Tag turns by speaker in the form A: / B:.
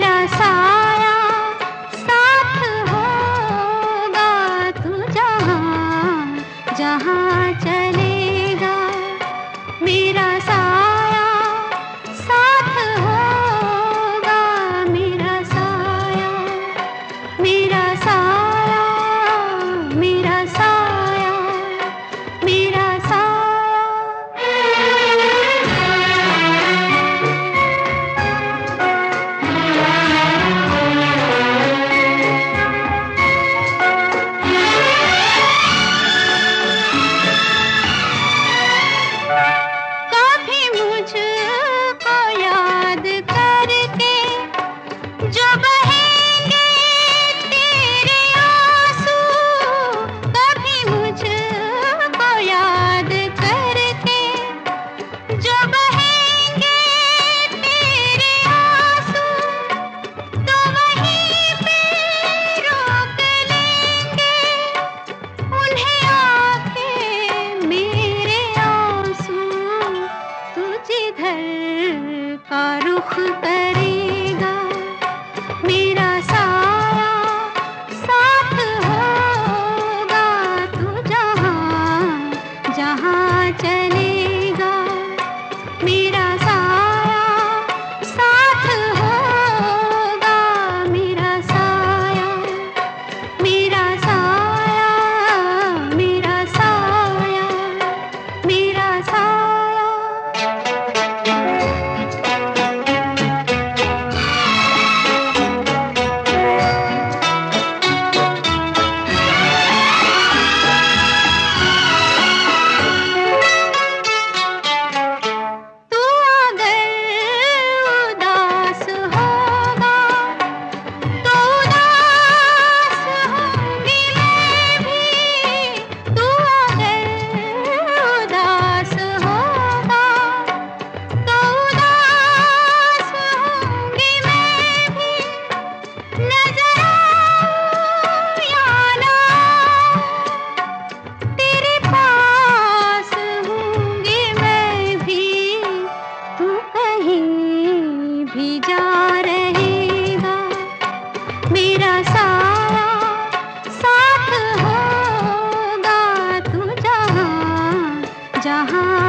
A: मेरा भीजा रहेगा। मेरा सारा साथ होगा तू जहाँ जहाँ